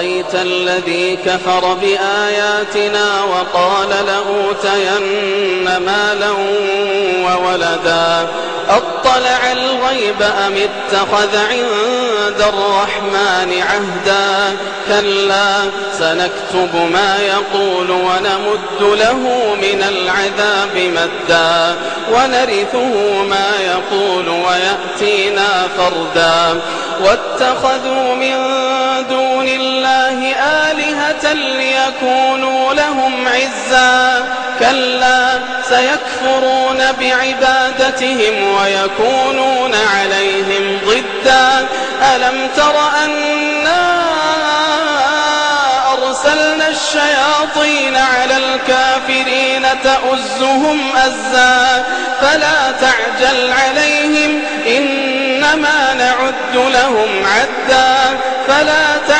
أرأيت الذي كفر بآياتنا وقال لأوتين مالا وولدا؟ أطلع الغيب أم اتخذ عند الرحمن عهدا؟ كلا سنكتب ما يقول ونمد له من العذاب مدا. ونرثه ما يقول ويأتينا فردا. واتخذوا من ليكونوا لهم عزا كلا سيكفرون بعبادتهم ويكونون عليهم ضدا. ألم تر أنا أرسلنا الشياطين على الكافرين تأزهم أزا؟ فلا تعجل عليهم إنما نعد لهم عدا. فلا تعجل